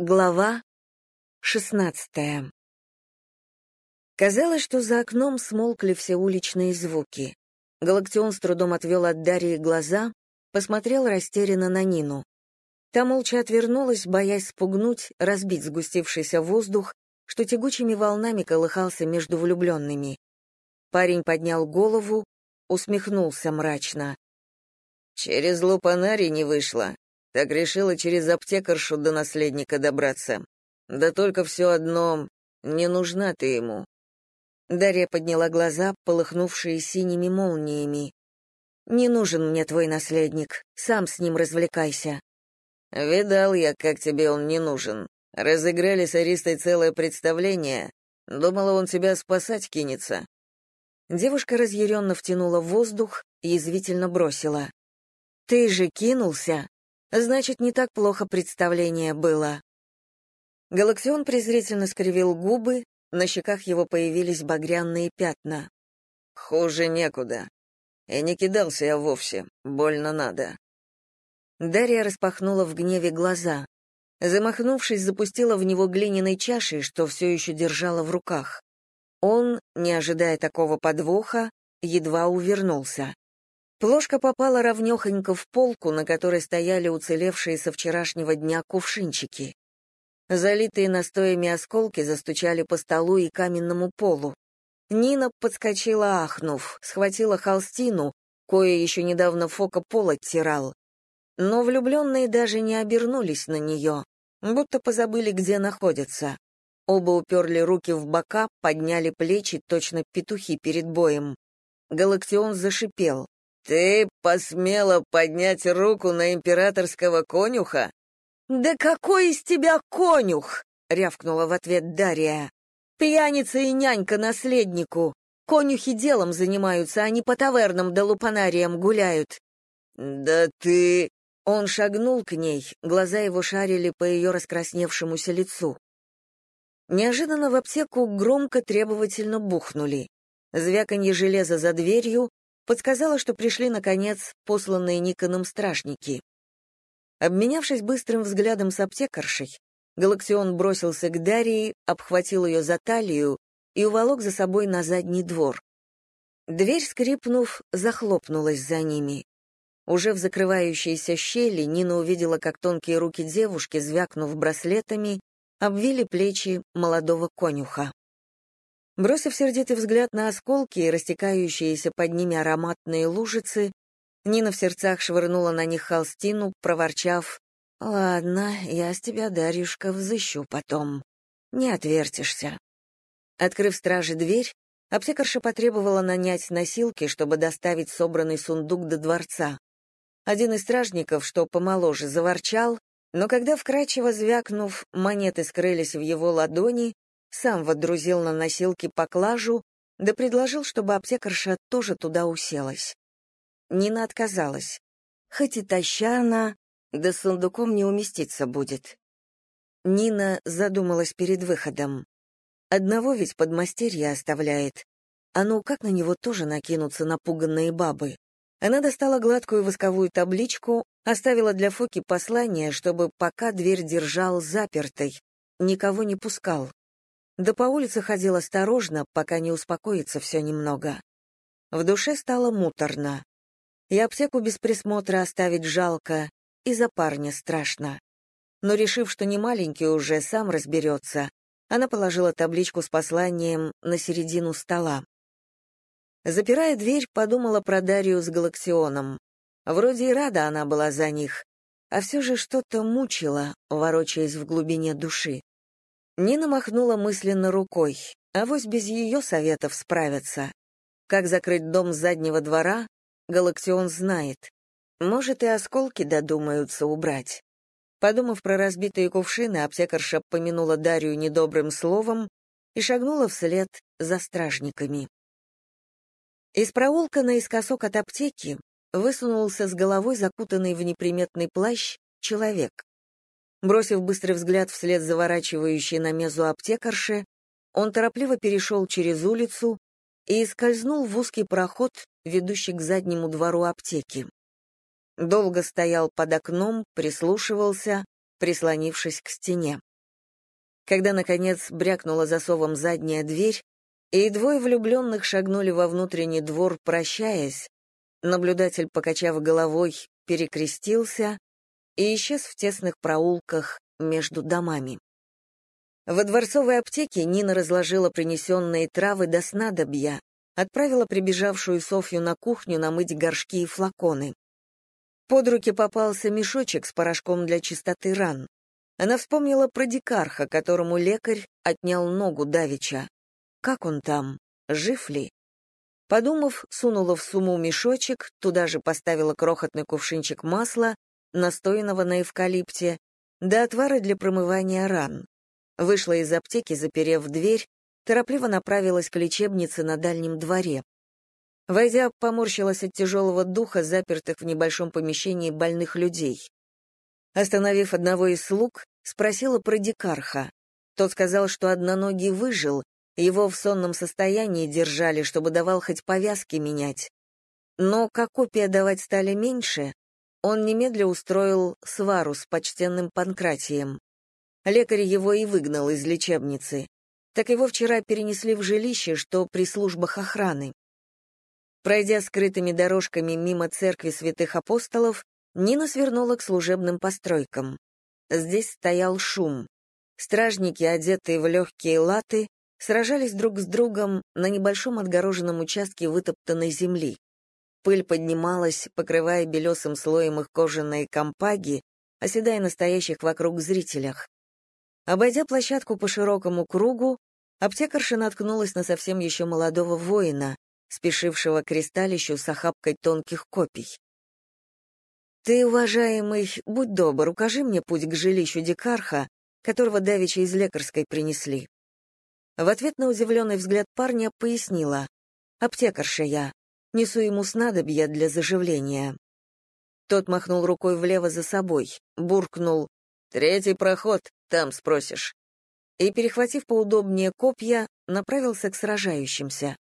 Глава шестнадцатая Казалось, что за окном смолкли все уличные звуки. Галактион с трудом отвел от Дарьи глаза, посмотрел растерянно на Нину. Та молча отвернулась, боясь спугнуть, разбить сгустившийся воздух, что тягучими волнами колыхался между влюбленными. Парень поднял голову, усмехнулся мрачно. «Через лупанари не вышло. Так решила через аптекаршу до наследника добраться. Да только все одно, не нужна ты ему». Дарья подняла глаза, полыхнувшие синими молниями. «Не нужен мне твой наследник, сам с ним развлекайся». «Видал я, как тебе он не нужен. Разыграли с Аристой целое представление. Думала, он тебя спасать кинется». Девушка разъяренно втянула воздух и язвительно бросила. «Ты же кинулся? Значит, не так плохо представление было. Галаксион презрительно скривил губы, на щеках его появились багряные пятна. «Хуже некуда. И не кидался я вовсе, больно надо». Дарья распахнула в гневе глаза. Замахнувшись, запустила в него глиняной чашей, что все еще держала в руках. Он, не ожидая такого подвоха, едва увернулся. Плошка попала ровнёхонько в полку, на которой стояли уцелевшие со вчерашнего дня кувшинчики. Залитые настоями осколки застучали по столу и каменному полу. Нина подскочила, ахнув, схватила холстину, кое еще недавно Фока пол оттирал. Но влюбленные даже не обернулись на нее, будто позабыли, где находятся. Оба уперли руки в бока, подняли плечи, точно петухи перед боем. Галактион зашипел. «Ты посмела поднять руку на императорского конюха?» «Да какой из тебя конюх?» — рявкнула в ответ Дарья. «Пьяница и нянька наследнику. Конюхи делом занимаются, они по тавернам да лупанариям гуляют». «Да ты...» Он шагнул к ней, глаза его шарили по ее раскрасневшемуся лицу. Неожиданно в аптеку громко требовательно бухнули. Звяканье железа за дверью, подсказала, что пришли, наконец, посланные Никоном стражники. Обменявшись быстрым взглядом с аптекаршей, Галаксион бросился к Дарии, обхватил ее за талию и уволок за собой на задний двор. Дверь, скрипнув, захлопнулась за ними. Уже в закрывающейся щели Нина увидела, как тонкие руки девушки, звякнув браслетами, обвили плечи молодого конюха. Бросив сердитый взгляд на осколки и растекающиеся под ними ароматные лужицы, Нина в сердцах швырнула на них холстину, проворчав, «Ладно, я с тебя, Дарюшка, взыщу потом. Не отвертишься». Открыв стражи дверь, аптекарша потребовала нанять носилки, чтобы доставить собранный сундук до дворца. Один из стражников, что помоложе, заворчал, но когда, вкрадчиво звякнув, монеты скрылись в его ладони, сам водрузил на носилки поклажу, да предложил, чтобы аптекарша тоже туда уселась. Нина отказалась. Хоть и таща она, да сундуком не уместиться будет. Нина задумалась перед выходом. Одного ведь подмастерье оставляет. А ну, как на него тоже накинутся напуганные бабы? Она достала гладкую восковую табличку, оставила для Фоки послание, чтобы пока дверь держал запертой, никого не пускал. Да по улице ходил осторожно, пока не успокоится все немного. В душе стало муторно. И аптеку без присмотра оставить жалко, и за парня страшно. Но решив, что не маленький уже, сам разберется, она положила табличку с посланием на середину стола. Запирая дверь, подумала про Дарью с Галаксионом. Вроде и рада она была за них, а все же что-то мучило, ворочаясь в глубине души. Нина махнула мысленно рукой, а вось без ее советов справятся. Как закрыть дом с заднего двора, Галактион знает. Может, и осколки додумаются убрать. Подумав про разбитые кувшины, аптекарша помянула Дарью недобрым словом и шагнула вслед за стражниками. Из проулка наискосок от аптеки высунулся с головой закутанный в неприметный плащ человек. Бросив быстрый взгляд вслед заворачивающей на мезу аптекарши, он торопливо перешел через улицу и скользнул в узкий проход, ведущий к заднему двору аптеки. Долго стоял под окном, прислушивался, прислонившись к стене. Когда, наконец, брякнула засовом задняя дверь, и двое влюбленных шагнули во внутренний двор, прощаясь, наблюдатель, покачав головой, перекрестился и исчез в тесных проулках между домами. Во дворцовой аптеке Нина разложила принесенные травы до снадобья, отправила прибежавшую Софью на кухню намыть горшки и флаконы. Под руки попался мешочек с порошком для чистоты ран. Она вспомнила про дикарха, которому лекарь отнял ногу давеча. Как он там? Жив ли? Подумав, сунула в сумму мешочек, туда же поставила крохотный кувшинчик масла, настоянного на эвкалипте, да отвара для промывания ран. Вышла из аптеки, заперев дверь, торопливо направилась к лечебнице на дальнем дворе. Войдя, поморщилась от тяжелого духа, запертых в небольшом помещении больных людей. Остановив одного из слуг, спросила про дикарха. Тот сказал, что одноногий выжил, его в сонном состоянии держали, чтобы давал хоть повязки менять. Но как копия давать стали меньше, он немедля устроил свару с почтенным Панкратием. Лекарь его и выгнал из лечебницы. Так его вчера перенесли в жилище, что при службах охраны. Пройдя скрытыми дорожками мимо церкви святых апостолов, Нина свернула к служебным постройкам. Здесь стоял шум. Стражники, одетые в легкие латы, сражались друг с другом на небольшом отгороженном участке вытоптанной земли. Пыль поднималась, покрывая белесым слоем их кожаные компаги, оседая настоящих вокруг зрителях. Обойдя площадку по широкому кругу, аптекарша наткнулась на совсем еще молодого воина, спешившего к кристалищу с охапкой тонких копий. «Ты, уважаемый, будь добр, укажи мне путь к жилищу дикарха, которого давеча из лекарской принесли». В ответ на удивленный взгляд парня пояснила. «Аптекарша я. Несу ему снадобья для заживления». Тот махнул рукой влево за собой, буркнул «Третий проход, там спросишь». И, перехватив поудобнее копья, направился к сражающимся.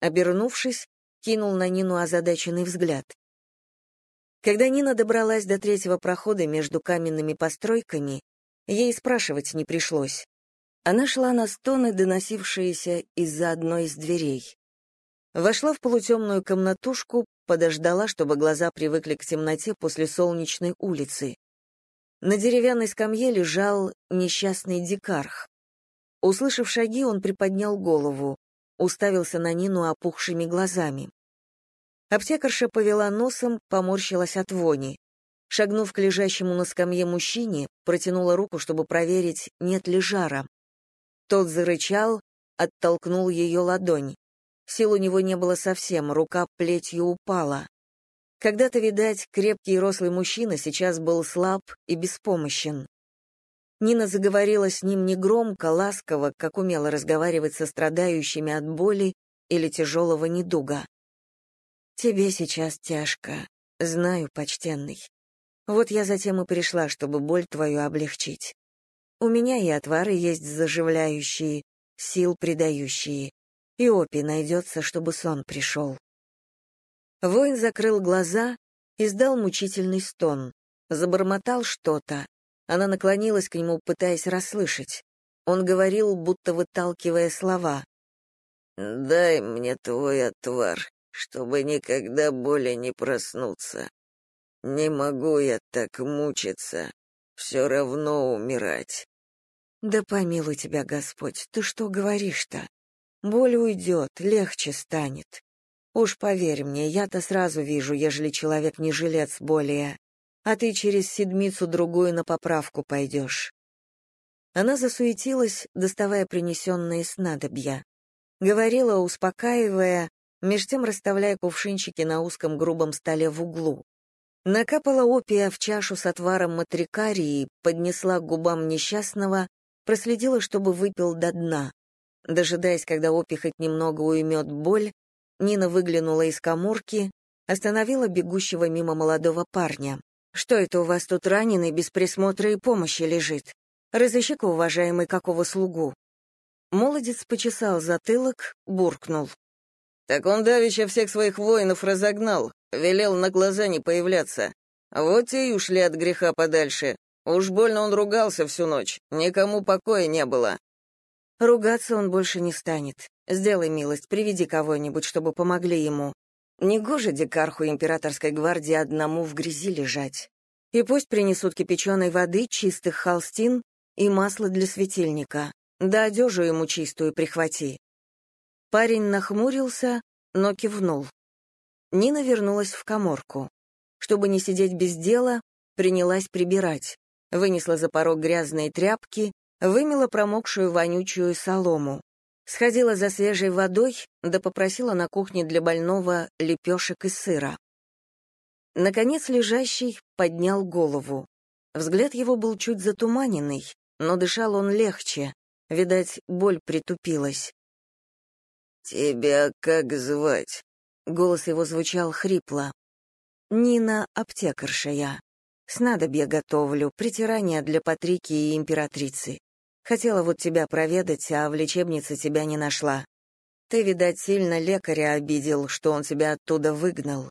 Обернувшись, кинул на Нину озадаченный взгляд. Когда Нина добралась до третьего прохода между каменными постройками, ей спрашивать не пришлось. Она шла на стоны, доносившиеся из-за одной из дверей. Вошла в полутемную комнатушку, подождала, чтобы глаза привыкли к темноте после солнечной улицы. На деревянной скамье лежал несчастный дикарх. Услышав шаги, он приподнял голову, уставился на Нину опухшими глазами. Аптекарша повела носом, поморщилась от вони. Шагнув к лежащему на скамье мужчине, протянула руку, чтобы проверить, нет ли жара. Тот зарычал, оттолкнул ее ладонь. Сил у него не было совсем, рука плетью упала. Когда-то, видать, крепкий и рослый мужчина сейчас был слаб и беспомощен. Нина заговорила с ним негромко, ласково, как умела разговаривать со страдающими от боли или тяжелого недуга. «Тебе сейчас тяжко, знаю, почтенный. Вот я затем и пришла, чтобы боль твою облегчить. У меня и отвары есть заживляющие, сил придающие, и опий найдется, чтобы сон пришел. Воин закрыл глаза, издал мучительный стон, забормотал что-то. Она наклонилась к нему, пытаясь расслышать. Он говорил, будто выталкивая слова. «Дай мне твой отвар, чтобы никогда более не проснуться. Не могу я так мучиться, все равно умирать». «Да помилуй тебя, Господь, ты что говоришь-то? Боль уйдет, легче станет. Уж поверь мне, я-то сразу вижу, ежели человек не жилец более, а ты через седмицу-другую на поправку пойдешь». Она засуетилась, доставая принесенные снадобья. Говорила, успокаивая, меж тем расставляя кувшинчики на узком грубом столе в углу. Накапала опия в чашу с отваром матрикарии, поднесла к губам несчастного, проследила, чтобы выпил до дна. Дожидаясь, когда опий хоть немного уймет боль, Нина выглянула из каморки, остановила бегущего мимо молодого парня. «Что это у вас тут раненый без присмотра и помощи лежит? Разыщи-ка, уважаемый, какого слугу». Молодец почесал затылок, буркнул. «Так он давеча всех своих воинов разогнал, велел на глаза не появляться. Вот те и ушли от греха подальше. Уж больно он ругался всю ночь, никому покоя не было». «Ругаться он больше не станет. Сделай милость, приведи кого-нибудь, чтобы помогли ему. Негоже дикарху императорской гвардии одному в грязи лежать. И пусть принесут кипяченой воды, чистых холстин и масло для светильника. Да одежу ему чистую прихвати». Парень нахмурился, но кивнул. Нина вернулась в коморку. Чтобы не сидеть без дела, принялась прибирать. Вынесла за порог грязные тряпки, вымела промокшую вонючую солому. Сходила за свежей водой, да попросила на кухне для больного лепешек и сыра. Наконец лежащий поднял голову. Взгляд его был чуть затуманенный, но дышал он легче. Видать, боль притупилась. «Тебя как звать?» Голос его звучал хрипло. «Нина — аптекарша я. Снадобья готовлю, притирания для Патрики и императрицы. Хотела вот тебя проведать, а в лечебнице тебя не нашла. Ты, видать, сильно лекаря обидел, что он тебя оттуда выгнал».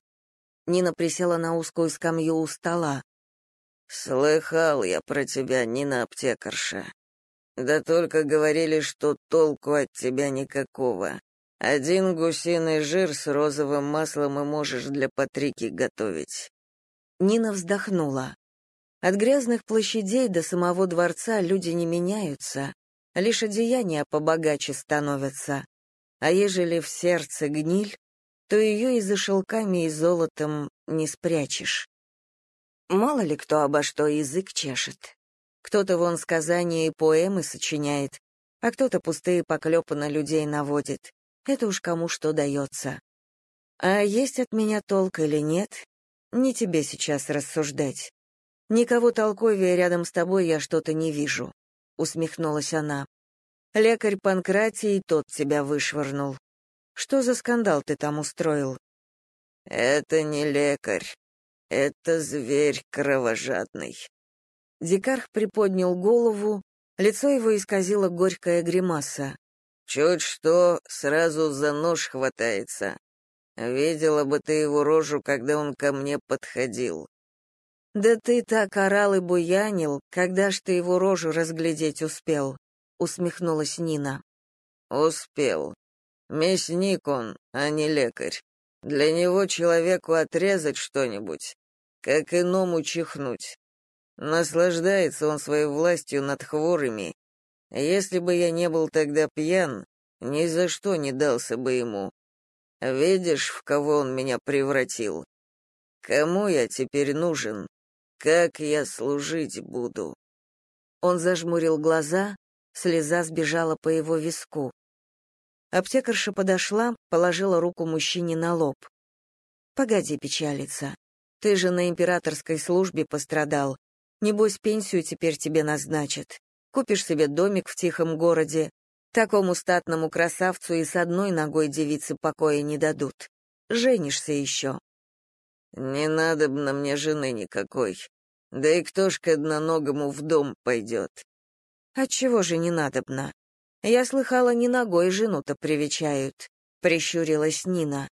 Нина присела на узкую скамью у стола. «Слыхал я про тебя, Нина аптекарша. Да только говорили, что толку от тебя никакого. Один гусиный жир с розовым маслом и можешь для Патрики готовить». Нина вздохнула. От грязных площадей до самого дворца люди не меняются, лишь одеяния побогаче становятся. А ежели в сердце гниль, то ее и за шелками и золотом не спрячешь. Мало ли кто обо что язык чешет. Кто-то вон сказания и поэмы сочиняет, а кто-то пустые поклепы на людей наводит. Это уж кому что дается. А есть от меня толк или нет, не тебе сейчас рассуждать. Никого толковее рядом с тобой я что-то не вижу, усмехнулась она. Лекарь Панкратий тот тебя вышвырнул. Что за скандал ты там устроил? Это не лекарь. Это зверь кровожадный. Дикарх приподнял голову, лицо его исказило горькая гримаса. Чуть что, сразу за нож хватается. Видела бы ты его рожу, когда он ко мне подходил. Да ты так орал и буянил, когда ж ты его рожу разглядеть успел, усмехнулась Нина. Успел. Мясник он, а не лекарь. Для него человеку отрезать что-нибудь, как иному чихнуть. Наслаждается он своей властью над хворыми если бы я не был тогда пьян, ни за что не дался бы ему. Видишь, в кого он меня превратил? Кому я теперь нужен? Как я служить буду?» Он зажмурил глаза, слеза сбежала по его виску. Аптекарша подошла, положила руку мужчине на лоб. «Погоди печалиться. Ты же на императорской службе пострадал. Небось, пенсию теперь тебе назначат купишь себе домик в тихом городе. Такому статному красавцу и с одной ногой девицы покоя не дадут. Женишься еще. Не надо бы на мне жены никакой. Да и кто ж к одноногому в дом пойдет? Отчего же не надобно? Я слыхала, не ногой жену-то привечают, прищурилась Нина.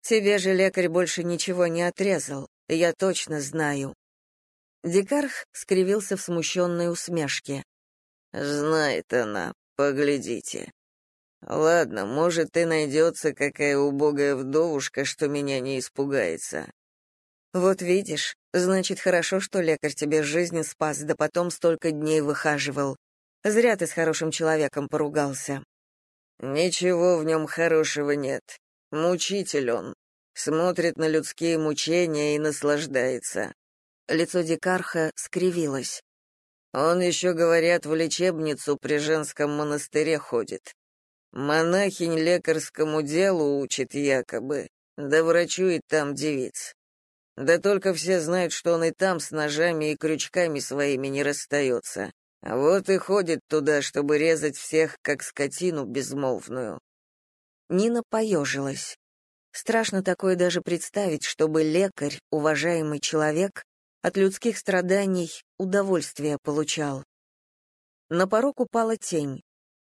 Тебе же лекарь больше ничего не отрезал, я точно знаю. Дикарх скривился в смущенной усмешке. Знает она, поглядите. Ладно, может, и найдется какая убогая вдовушка, что меня не испугается. Вот видишь, значит, хорошо, что лекарь тебе жизнь спас, да потом столько дней выхаживал. Зря ты с хорошим человеком поругался. Ничего в нем хорошего нет. Мучитель он. Смотрит на людские мучения и наслаждается. Лицо Дикарха скривилось. Он еще, говорят, в лечебницу при женском монастыре ходит. Монахинь лекарскому делу учит якобы, да врачует там девиц. Да только все знают, что он и там с ножами и крючками своими не расстается. А вот и ходит туда, чтобы резать всех, как скотину безмолвную. Нина поежилась. Страшно такое даже представить, чтобы лекарь, уважаемый человек, от людских страданий удовольствие получал. На порог упала тень.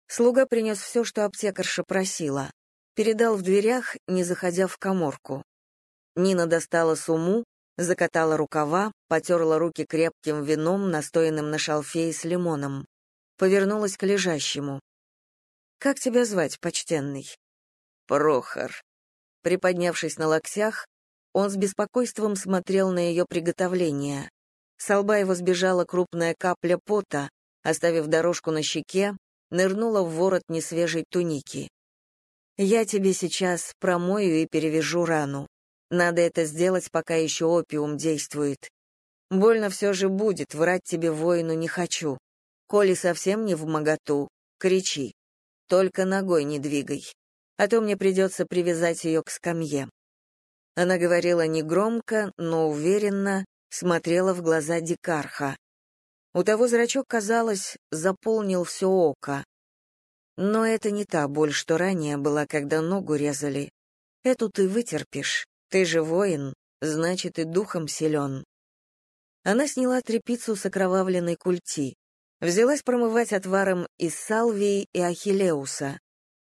Слуга принес все, что аптекарша просила. Передал в дверях, не заходя в коморку. Нина достала сумму, закатала рукава, потерла руки крепким вином, настоянным на шалфее с лимоном. Повернулась к лежащему. «Как тебя звать, почтенный?» «Прохор». Приподнявшись на локтях, он с беспокойством смотрел на ее приготовление. С лба его сбежала крупная капля пота, оставив дорожку на щеке, нырнула в ворот несвежей туники. «Я тебе сейчас промою и перевяжу рану. Надо это сделать, пока еще опиум действует. Больно все же будет, врать тебе воину не хочу. Коли совсем не в моготу, кричи. Только ногой не двигай, а то мне придется привязать ее к скамье». Она говорила негромко, но уверенно, смотрела в глаза Дикарха. У того зрачок, казалось, заполнил все око. Но это не та боль, что ранее была, когда ногу резали. Эту ты вытерпишь. Ты же воин, значит, и духом силен. Она сняла тряпицу с окровавленной культи. Взялась промывать отваром из салвии и ахиллеуса.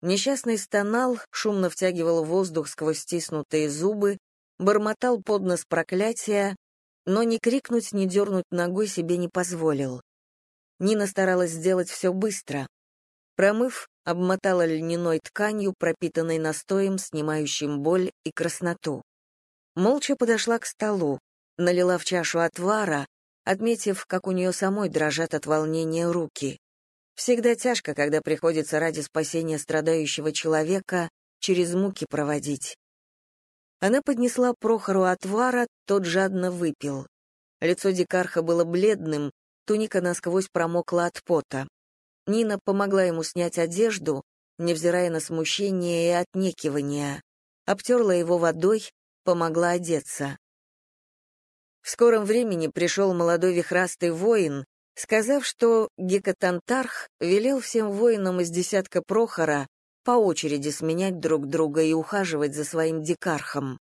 Несчастный стонал, шумно втягивал воздух сквозь стиснутые зубы, бормотал под нос проклятия, но ни крикнуть, ни дернуть ногой себе не позволил. Нина старалась сделать все быстро. Промыв, обмотала льняной тканью, пропитанной настоем, снимающим боль и красноту. Молча подошла к столу, налила в чашу отвара, отметив, как у нее самой дрожат от волнения руки. Всегда тяжко, когда приходится ради спасения страдающего человека через муки проводить. Она поднесла Прохору отвара, тот жадно выпил. Лицо дикарха было бледным, туника насквозь промокла от пота. Нина помогла ему снять одежду, невзирая на смущение и отнекивание, обтерла его водой, помогла одеться. В скором времени пришел молодой вихрастый воин, сказав, что Гекатантарх велел всем воинам из десятка Прохора по очереди сменять друг друга и ухаживать за своим дикархом.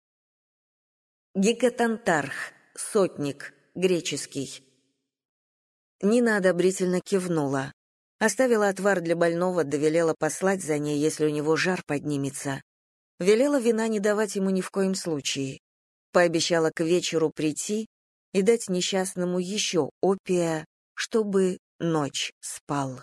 Гекатантарх, сотник, греческий. Нина одобрительно кивнула. Оставила отвар для больного, довелела послать за ней, если у него жар поднимется. Велела вина не давать ему ни в коем случае. Пообещала к вечеру прийти и дать несчастному еще опия, чтобы ночь спал.